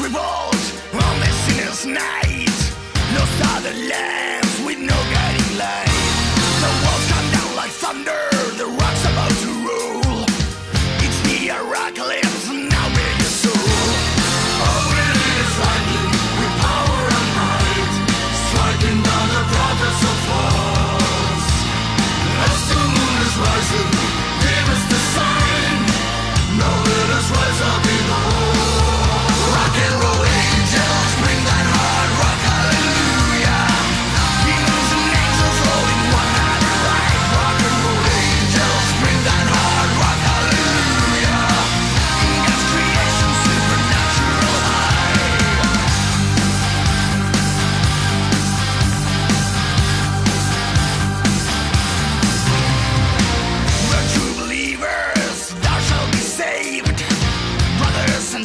revolt on the sinner's night. No other land.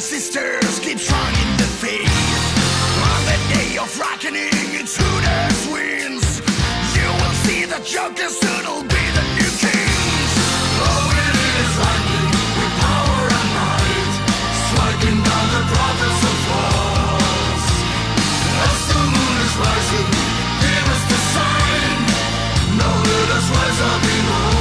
sisters keep strong in the faith. On the day of reckoning, it's who wins. You will see the jokers soon will be the new kings. Oh, it is lightning with power and might, striking down the prophets of false. As the moon is rising, here is the sign. Now let us rise up in all.